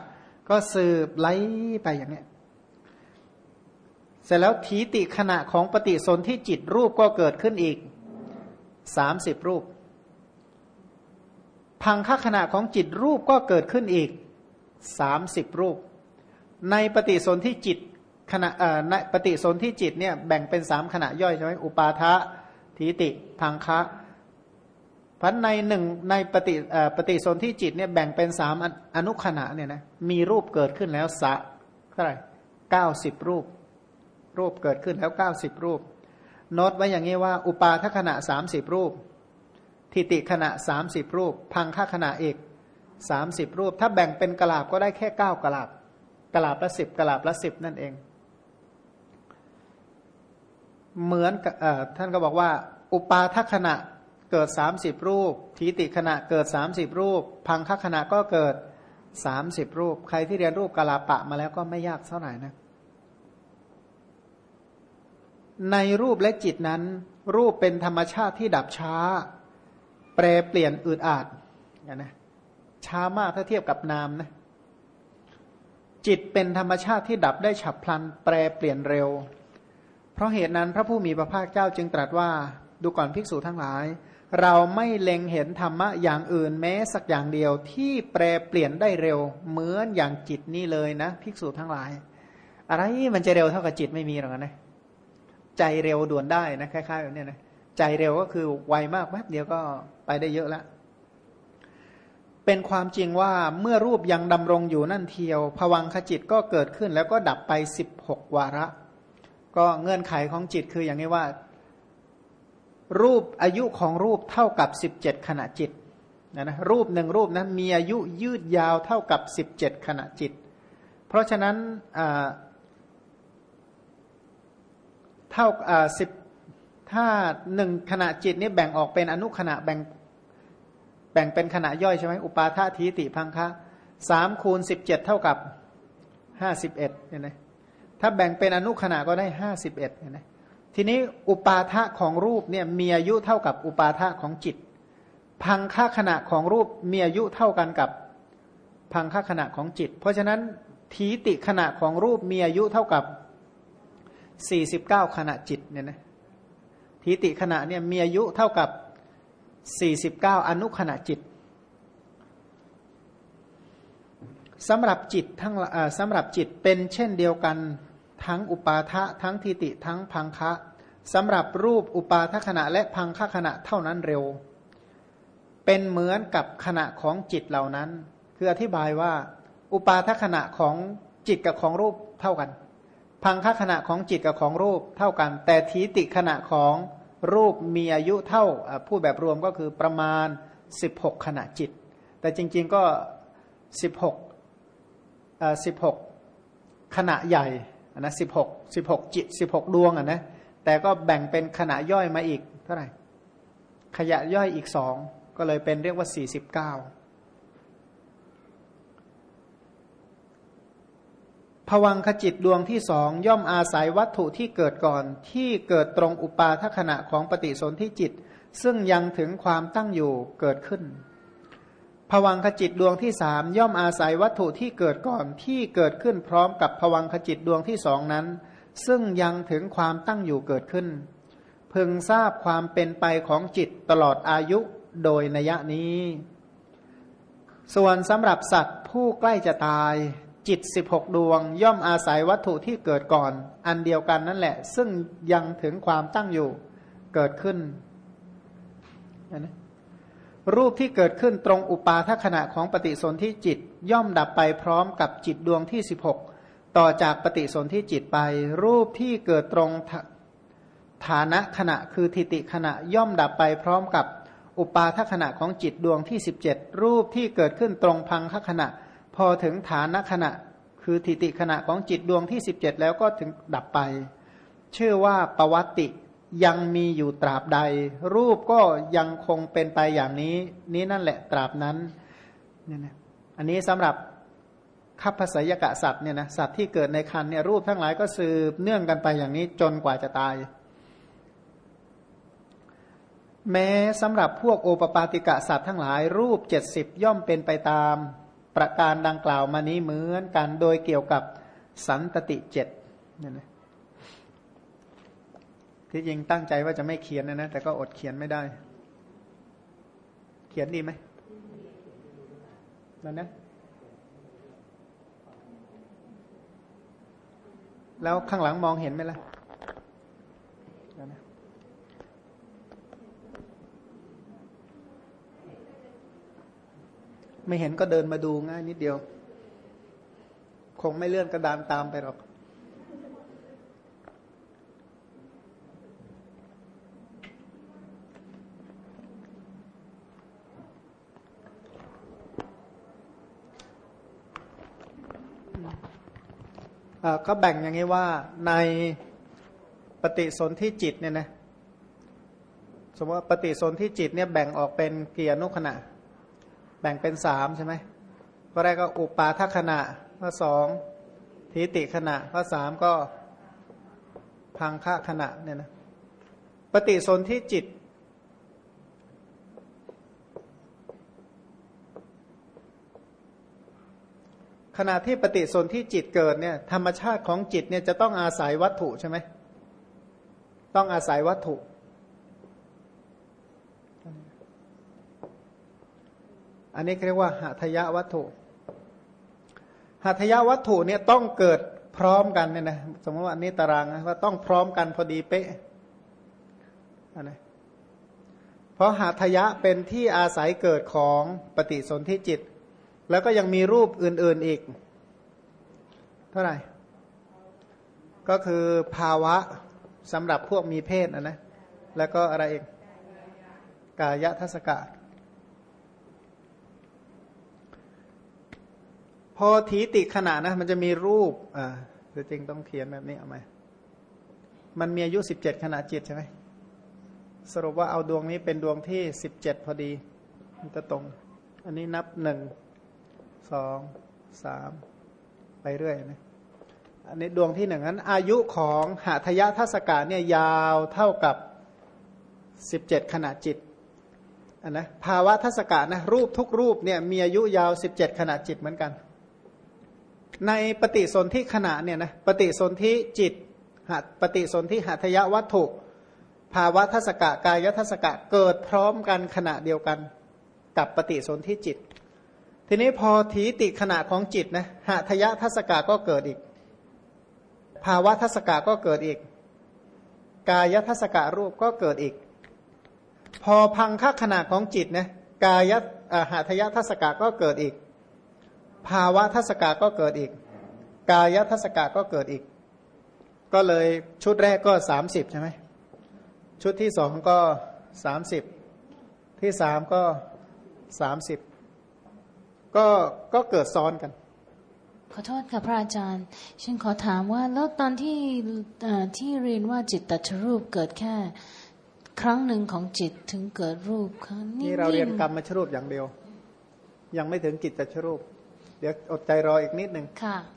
ก็สืบไล่ไปอย่างนี้เสร็จแล้วทีติขณะของปฏิสนธิจิตรูปก็เกิดขึ้นอีกสามสิบรูป พังคขณะของจิตรูปก็เกิดขึ้นอีกสามสิบรูป ในปฏิสนธิจิตขณะในปฏิสนธิจิตเนี่ยแบ่งเป็นสามขณะย่อยใช่ไหมอุปาทะทีติ พังคะ พันในหนึ่งในปฏิปฏิสนธิจิตเนี่ยแบ่งเป็นสามอนุขณะเนี่ยนะมีรูปเกิดขึ้นแล้วสะเท่าไหร่เก้าสิบรูป รูปเกิดขึ้นแล้วเก้าสิบรูป โน้ตไว้อย่างนี้ว่า อุปาทขณะสามสิบรูป ทิติขณะสามสิบรูป พังคขณะเอกสามสิบรูป ถ้าแบ่งเป็นกลาบก็ได้แค่เก้ากลาบกลาบละสิบกลาบละสิบนั่นเอง เหมือนท่านก็บอกว่า อุปาทขณะ เกิดสามสิบรูป ทีติขณะเกิดสามสิบรูป พังคขณะก็เกิดสามสิบรูป ใครที่เรียนรูปกาลาปะมาแล้วก็ไม่ยากเท่าไหร่นะ ในรูปและจิตนั้น รูปเป็นธรรมชาติที่ดับช้า แปรเปลี่ยนอืดอาดนะช้ามากถ้าเทียบกับนามนะจิตเป็นธรรมชาติที่ดับได้ฉับพลัน แปรเปลี่ยนเร็ว เพราะเหตุนั้นพระผู้มีพระภาคเจ้าจึงตรัสว่า ดูก่อนภิกษุทั้งหลาย เราไม่เล็งเห็นธรรมะอย่างอื่นแม้สักอย่างเดียวที่แปรเปลี่ยนได้เร็ว เหมือนอย่างจิตนี่เลยนะ ภิกษุทั้งหลาย อะไรมันจะเร็วเท่ากับจิตไม่มีหรอกนะใจเร็วด่วนได้นะคล้ายๆแบบนี้นะใจเร็วก็คือไวมากแป๊บเดียวก็ไปได้เยอะแล้วเป็นความจริงว่าเมื่อรูปยังดำรงอยู่นั่นเทียวผวังขจิตก็เกิดขึ้นแล้วก็ดับไปสิบหกวาระ ก็เงื่อนไขของจิตคืออย่างนี้ว่า รูปอายุของรูปเท่ากับสิบเจ็ดขณะจิตนะนะรูปหนึ่งรูปนั้นมีอายุยืดยาวเท่ากับสิบเจ็ดขณะจิต เพราะฉะนั้นเท่าสิบถ้าหนึ่งขณะจิตนี่แบ่งออกเป็นอนุขณะแบ่งแบ่งเป็นขณะย่อยใช่ไหมอุปาทาทีติพังคะสามคูณสิบเจ็ดเท่ากับห้าสิบเอ็ดเนี่ยนะถ้าแบ่งเป็นอนุขณะก็ได้ห้าสิบเอ็ดนะ ทีนี้อุปาทะของรูปเนี่ยมีอายุเท่ากับอุปาทะของจิต พังค่าขณะของรูปมีอายุเท่ากันกับพังค่าขณะของจิต เพราะฉะนั้นทีติขณะของรูปมีอายุเท่ากับสี่สิบเก้าขณะจิตเนี่ยนะทีติขณะเนี่ยมีอายุเท่ากับสี่สิบเก้าอนุขณะจิตสำหรับจิตทั้งสำหรับจิตเป็นเช่นเดียวกันทั้งอุปาทะทั้งทิติทั้งพังคะ สำหรับรูปอุปาทขณะและพังคขณะเท่านั้นเร็ว เป็นเหมือนกับขณะของจิตเหล่านั้น คืออธิบายว่า อุปาทขณะของจิตกับของรูปเท่ากัน พังคขณะของจิตกับของรูปเท่ากัน แต่ทีติขณะของรูปมีอายุเท่าพูดแบบรวมก็คือประมาณ 16 ขณะจิต แต่จริง ๆก็ 16 16 ขณะใหญ่นะสิบหกสิบหกจิตสิบหกดวงอะนะ แต่ก็แบ่งเป็นขณะย่อยมาอีกเท่าไหร่ ขยะย่อยอีกสองก็เลยเป็นเรียกว่าสี่สิบเก้าผวังขจิตดวงที่สองย่อมอาศัยวัตถุที่เกิดก่อน ที่เกิดตรงอุปาทขณะของปฏิสนธิจิต ซึ่งยังถึงความตั้งอยู่เกิดขึ้นผวังขจิตดวงที่สามย่อมอาศัยวัตถุที่เกิดก่อนที่เกิดขึ้นพร้อมกับผวังขจิตดวงที่สองนั้น ซึ่งยังถึงความตั้งอยู่เกิดขึ้น พึงทราบความเป็นไปของจิตตลอดอายุโดยนัยนี้ ส่วนสำหรับสัตว์ผู้ใกล้จะตายจิตสิบหกดวง ย่อมอาศัยวัตถุที่เกิดก่อน อันเดียวกันนั่นแหละ ซึ่งยังถึงความตั้งอยู่เกิดขึ้นนะรูปที่เกิดขึ้นตรงอุปาทขณะของปฏิสนธิจิต ย่อมดับไปพร้อมกับจิตดวงที่ 16 ต่อจากปฏิสนธิจิตไป รูปที่เกิดตรงฐานะขณะคือทิติขณะย่อมดับไปพร้อมกับอุปาทขณะของจิตดวงที่ 17 รูปที่เกิดขึ้นตรงพังคขณะ พอถึงฐานะขณะ คือทิติขณะของจิตดวงที่สิบเจ็ดแล้วก็ถึงดับไป ชื่อว่าปวัตติ ยังมีอยู่ตราบใด รูปก็ยังคงเป็นไปอย่างนี้ นี้นั่นแหละตราบนั้นนี่นะอันนี้สำหรับ ขับภาษยกะสัตว์เนี่ยนะสัตว์ที่เกิดในคันเนี่ยรูปทั้งหลายก็สืบเนื่องกันไปอย่างนี้จนกว่าจะตาย แม้สำหรับพวกโอปปาติกะสัตว์ทั้งหลาย รูปเจ็ดสิบย่อมเป็นไปตามประการดังกล่าวมานี้เหมือนกันโดยเกี่ยวกับสันตติเจ็ดเนี่ยนะที่จริงตั้งใจว่าจะไม่เขียนนะนะแต่ก็อดเขียนไม่ได้ เขียนดีไหมแล้วนะ แล้วข้างหลังมองเห็นไหมล่ะไม่เห็นก็เดินมาดูง่ายนิดเดียว คงไม่เลื่อนกระดานตามไปหรอก ก็แบ่งอย่างนี้ว่าในปฏิสนธิจิตเนี่ยนะสมมติว่าปฏิสนธิจิตเนี่ยแบ่งออกเป็นเกียรนุขณะ แบ่งเป็นสามใช่ไหมก็แรกก็อุปาทขณะข้อสองทิติขณะข้อสามก็พังคะขณะเนี่ยนะปฏิสนธิจิต ขณะที่ปฏิสนธิจิตเกิดเนี่ยธรรมชาติของจิตเนี่ยจะต้องอาศัยวัตถุใช่ไหมต้องอาศัยวัตถุ อันนี้เรียกว่าหัตยะวัตถุหัตยะวัตถุเนี่ยต้องเกิดพร้อมกันเนี่ยนะสมมติว่านี่ตารางนะว่าต้องพร้อมกันพอดีเป๊ะอันนี้เพราะหัตยะเป็นที่อาศัยเกิดของปฏิสนธิจิต แล้วก็ยังมีรูปอื่น ๆอีก เท่าไหร่ ก็คือภาวะสำหรับพวกมีเพศนะนะ แล้วก็อะไรอีก กายทัศกะพอทีติขณะนะ มันจะมีรูป อ่าจริงต้องเขียนแบบนี้เอาไหมมันมีอายุสิบเจ็ดขณะจิตใช่ไหมสรุปว่าเอาดวงนี้เป็นดวงที่สิบเจ็ดพอดี มันจะตรง อันนี้นับหนึ่ง สองสามไปเรื่อยนะอันนี้ดวงที่หนึ่งนั้น อายุของหาทยะทัศกาเนี่ยยาวเท่ากับสิบเจ็ดขณะจิตอันนะภาวะทัศกานะรูปทุกรูปเนี่ยมีอายุยาวสิบเจ็ดขณะจิตเหมือนกัน ในปฏิสนธิขณะเนี่ยนะปฏิสนธิจิตหัปฏิสนธิหัตยวัตถุ ภาวะทัศกะกายทัศกะเกิดพร้อมกันขณะเดียวกัน กับปฏิสนธิจิต ทีนี้พอถีติขณะของจิตนะหะทยะทัศกาก็เกิดอีก ภาวะทัศกาก็เกิดอีก กายทัศการูปก็เกิดอีก พอพังค่าขณะของจิตนะกายหะทยะทัศกาก็เกิดอีก ภาวะทัศกาก็เกิดอีก กายทัศกาก็เกิดอีก ก็เลยชุดแรกก็สามสิบใช่ไหมชุดที่สองก็สามสิบที่สามก็สามสิบ ก็ก็เกิดซ้อนกัน ขอโทษค่ะพระอาจารย์ ฉันขอถามว่าแล้วตอนที่ที่เรียนว่าจิตตัชรูปเกิดแค่ ครั้งหนึ่งของจิตถึงเกิดรูปคนี่เราเรียนกรรมมชรูปอย่างเดียว ยังไม่ถึงจิตตัชรูป เดี๋ยวอดใจรออีกนิดหนึ่ง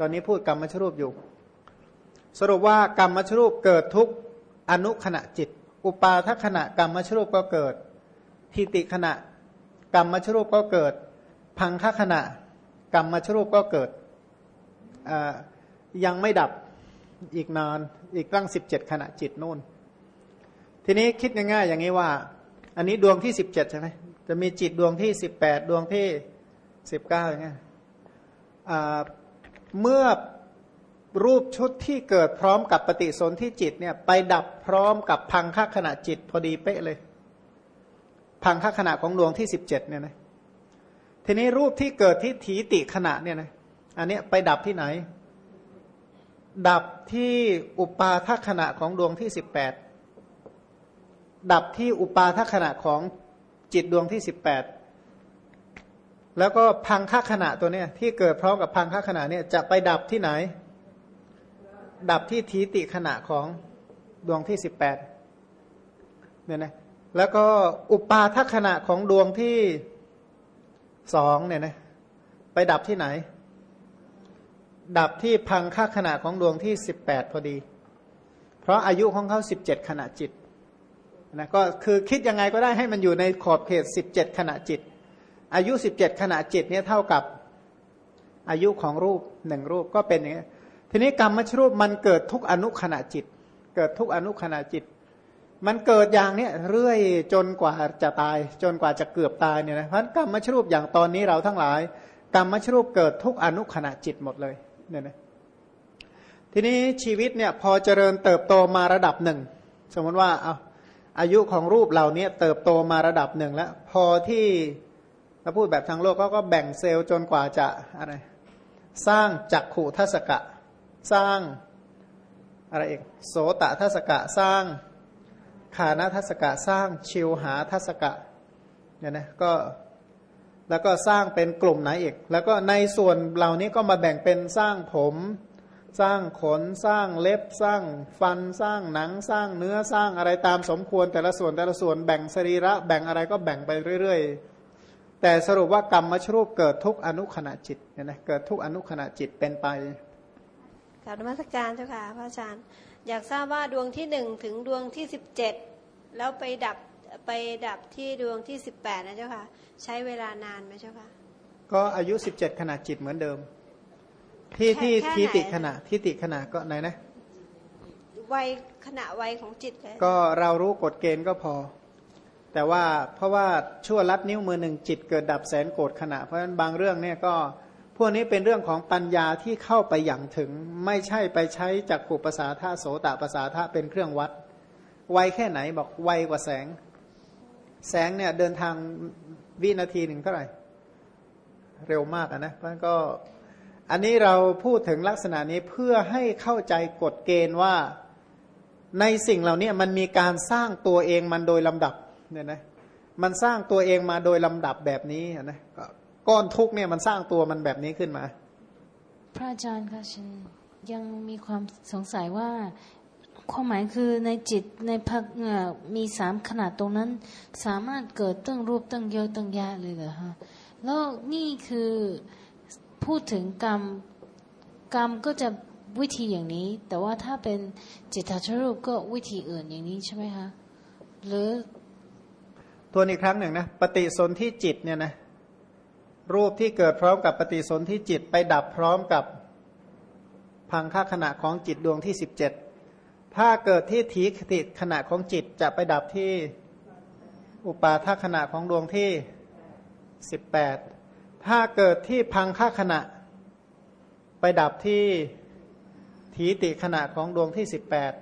ตอนนี้พูดกรรมมชรูปอยู่ สรุปว่ากรรมมชรูปเกิดทุกอนุขณะจิต อุปาทขณะกรรมมชรูปก็เกิดทิติขณะกรรมมชรูปก็เกิด พังคขณะ กรรมมาชรูปก็เกิดยังไม่ดับอีกนานอีกตั้งสิบเจ็ดขณะจิตนู่น ทีนี้คิดง่ายๆอย่างนี้ว่า อันนี้ดวงที่สิบเจ็ดใช่ไหมจะมีจิตดวงที่สิบแปดดวงที่สิบเก้าอย่างเงี้ยเมื่อรูปชุดที่เกิดพร้อมกับปฏิสนธิจิตเนี่ยไปดับพร้อมกับพังคขณะจิตพอดีเป๊ะเลย พังคขณะของดวงที่สิบเจ็ดเนี่ยนะ ทีนี้รูปที่เกิดที่ถีติขณะเนี่ยนะอันนี้ไปดับที่ไหน ดับที่อุปาทัขณะของดวงที่สิบแปดดับที่อุปาทัขณะของจิตดวงที่สิบแปดแล้วก็พังค่าขณะตัวเนี้ยที่เกิดพร้อมกับพังค่าขณะเนี่ยจะไปดับที่ไหน ดับที่ทีติขณะของดวงที่สิบแปดเนี่ยนะแล้วก็อุปาทัขณะของดวงที่ สองเนี่ยนะไปดับที่ไหน ดับที่พังค่าขณะของดวงที่สิบแปดพอดี เพราะอายุของเขาสิบเจ็ดขณะจิตนะก็คือคิดยังไงก็ได้ให้มันอยู่ในขอบเขตสิบเจ็ดขณะจิต อายุสิบเจ็ดขณะจิตเนี่ยเท่ากับอายุของรูปหนึ่งรูปก็เป็นอย่างนี้ทีนี้กรรมมชรูปมันเกิดทุกอนุขณะจิต เกิดทุกอนุขณะจิต มันเกิดอย่างเนี้ยเรื่อยจนกว่าจะตาย จนกว่าจะเกือบตายเนี่ยนะเพราะกรรมมชรูปอย่างตอนนี้เราทั้งหลาย กรรมมชรูปเกิดทุกอนุขณะจิตหมดเลยเนี่ยนะทีนี้ชีวิตเนี่ยพอเจริญเติบโตมาระดับหนึ่ง สมมติว่าเอาอายุของรูปเหล่านี้เติบโตมาระดับหนึ่งแล้ว พอที่ถ้าพูดแบบทางโลกก็ก็แบ่งเซลล์จนกว่าจะอะไรสร้างจักขู่ทัศกะ สร้างอะไรเองโสตทัศกะสร้าง ขานาทัศกะสร้างชิวหาทัศกะเนี่ยนะก็แล้วก็สร้างเป็นกลุ่มไหนอีก แล้วก็ในส่วนเหล่านี้ก็มาแบ่งเป็นสร้างผม สร้างขนสร้างเล็บสร้างฟันสร้างหนังสร้างเนื้อสร้างอะไรตามสมควร แต่ละส่วนแต่ละส่วนแบ่งสรีระแบ่งอะไรก็แบ่งไปเรื่อย ๆ แต่สรุปว่ากรรมมชรูปเกิดทุกอนุขณะจิตเนี่ยนะเกิดทุกอนุขณะจิตเป็นไปกราบนมัสการเจ้าค่ะพระอาจารย์ อยากทราบว่าดวงที่หนึ่งถึงดวงที่สิบเจ็ดแล้วไปดับไปดับที่ดวงที่สิบแปดนะเจ้าค่ะ ใช้เวลานานไหมเจ้าค่ะ ก็อายุสิบเจ็ดขณะจิตเหมือนเดิม ที่แค่ที่แค่ทิไหนติขณะทิติขณะก็ไหนนะวัยขณะวัยของจิตเลยก็เรารู้กฎเกณฑ์ก็พอ แต่ว่าเพราะว่าชั่วลัดนิ้วมือหนึ่งจิตเกิดดับแสนโกรธขณะ เพราะฉะนั้นบางเรื่องเนี่ยก็พ วกนี้เป็นเรื่องของปัญญาที่เข้าไปอย่างถึง ไม่ใช่ไปใช้จากขุปภาษาธาโสตภาษาธาเป็นเครื่องวัด ไวแค่ไหนบอกไวกว่าแสง แสงเนี่ยเดินทางวินาทีหนึ่งเท่าไหร่ เร็วมากะนะเพราะฉะนั้นก็อันนี้เราพูดถึงลักษณะนี้เพื่อให้เข้าใจกฎเกณฑ์ว่าในสิ่งเหล่านี้มันมีการสร้างตัวเองมันโดยลำดับเนี่ยนะมันสร้างตัวเองมาโดยลำดับแบบนี้นะ ก็ก้อนทุกเนี่ยมันสร้างตัวมันแบบนี้ขึ้นมา พระอาจารย์คะฉันยังมีความสงสัยว่าความหมายคือในจิตในพักเอ่อมีสามขนาดตรงนั้น สามารถเกิดตั้งรูปตั้งเยอะตั้งแยะเลยเหรอฮะแล้วนี่คือพูดถึงกรรมกรรมก็จะวิธีอย่างนี้ แต่ว่าถ้าเป็นจิตตชรูปก็วิธีอื่นอย่างนี้ใช่ไหมคะหรือตัวนี้ครั้งหนึ่งนะปฏิสนธิจิตเนี่ยนะ รูปที่เกิดพร้อมกับปฏิสนธิจิตไปดับพร้อมกับพังค่าขณะของจิตดวงที่สิบเจ็ดถ้าเกิดที่ถีคติขณะของจิตจะไปดับที่อุปาทขณะของดวงที่สิบแปดถ้าเกิดที่พังค่าขณะ ไปดับที่ถีติขณะของดวงที่สิบแปด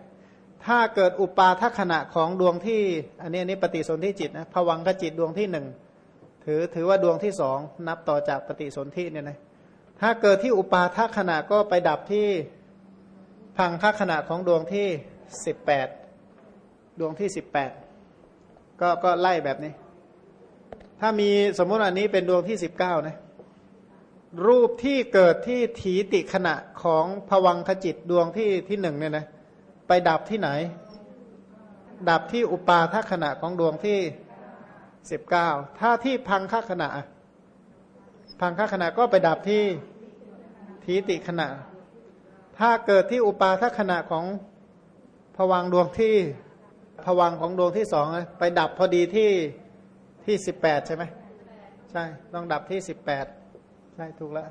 ถ้าเกิดอุปาทขณะของดวงที่ อันนี้อันนี้ปฏิสนธิจิตนะผวังขจิตดวงที่หนึ่ง ถือถือว่าดวงที่สองนับต่อจากปฏิสนธิเนี่ยนะถ้าเกิดที่อุปาทขณะก็ไปดับที่พังคขณะของดวงที่สิบแปดดวงที่สิบแปดก็ก็ไล่แบบนี้ ถ้ามีสมมติอันนี้เป็นดวงที่สิบเก้านะรูปที่เกิดที่ถีติขณะของผวังขจิตดวงที่ที่หนึ่งเนี่ยนะไปดับที่ไหน ดับที่อุปาทขณะของดวงที่ สิบเก้าถ้าที่พังคขณะ พังคขณะก็ไปดับที่ทีติขณะ ถ้าเกิดที่อุปาทขณะของผวังดวงที่ผวังของดวงที่สองไปดับพอดีที่ที่สิบแปดใช่ไหมใช่ต้องดับที่สิบแปดใช่ถูกแล้ว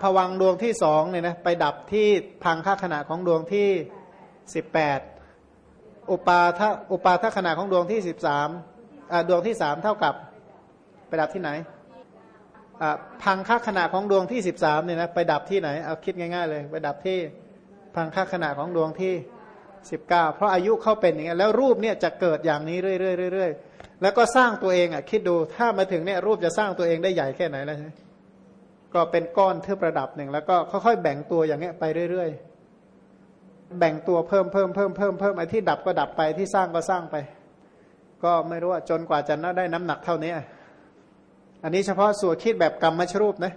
ผวังดวงที่สองเนี่ยนะไปดับที่พังค่าขณะของดวงที่สิบแปดอุปาทอุปาทขณะของดวงที่สิบสาม ดวงที่สามเท่ากับไปดับที่ไหนพังค่าขณะของดวงที่สิบสามเนี่ยนะไปดับที่ไหนเอาคิดง่ายๆเลย ไปดับที่พังค่าขณะของดวงที่สิบเก้าเพราะอายุเข้าเป็นอย่างนี้แล้วรูปเนี่ยจะเกิดอย่างนี้เรื่อยๆๆๆแล้วก็สร้างตัวเองอะคิดดูถ้ามาถึงเนี่ยรูปจะสร้างตัวเองได้ใหญ่แค่ไหนแล้วใช่ก็เป็นก้อนเทือประดับหนึ่งแล้วก็ค่อยๆแบ่งตัวอย่างเงี้ยไปเรื่อยๆแบ่งตัวเพิ่มเพิ่มเพิ่มเพิ่มเพิ่มไอ้ที่ดับก็ดับไปที่สร้างก็สร้างไป ก็ไม่รู้ว่าจนกว่าจะได้น้ำหนักเท่านี้ อันนี้เฉพาะส่วนคิดแบบกรรมมชรูปนะ